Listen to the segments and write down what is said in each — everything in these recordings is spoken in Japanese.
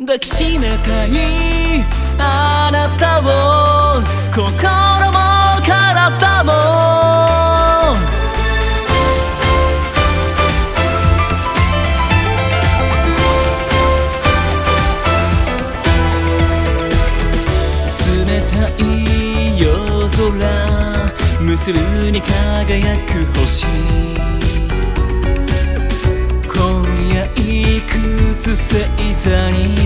抱きしめたいあなたを心も体も冷たい夜空無数に輝く星。今夜いくつ星座に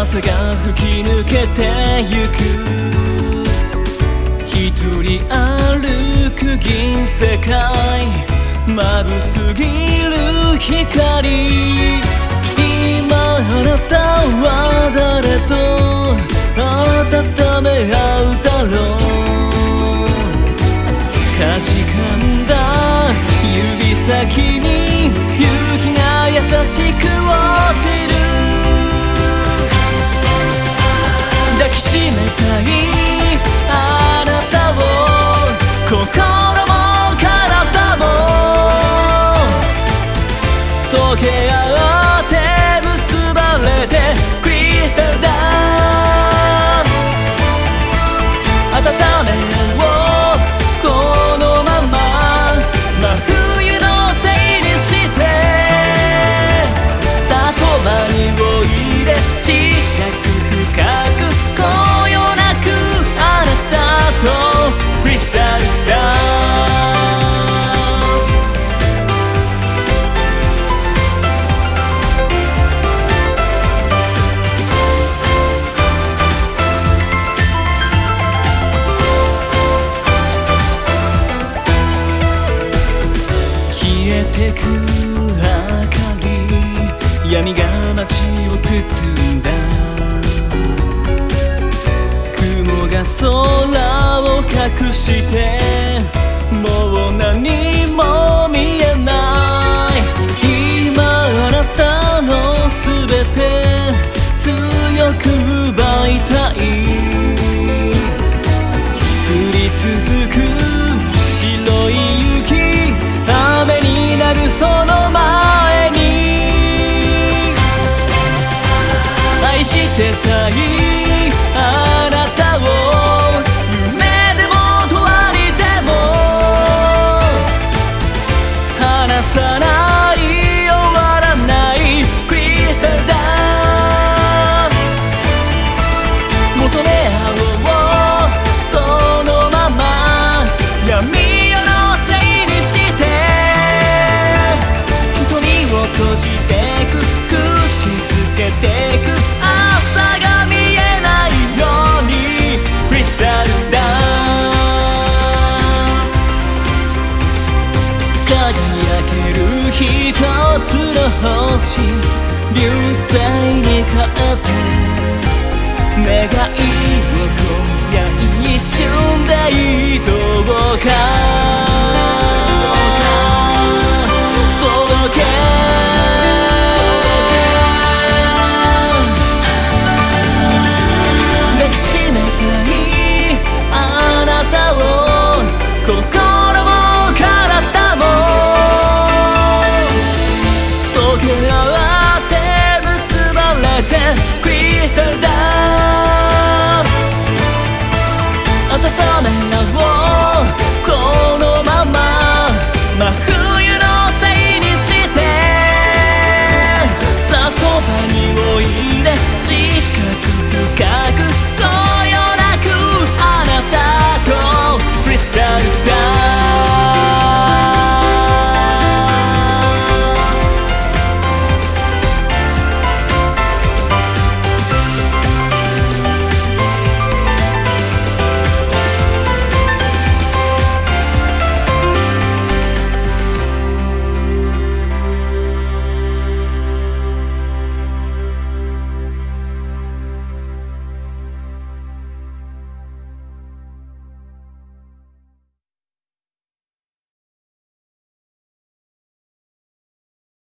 風が吹き抜けてゆく。一人歩く銀世界。眩すぎる光。今あなたは誰と温め合うだろう。かじかんだ。指先に雪が優しく落ちる。抱きしめたい闇が街を包んだ。雲が空を隠して。もう何も見えない。今あなたの全て。強く奪いたい。降り続く白い雪。雨になるその前つの星流星に変えて願い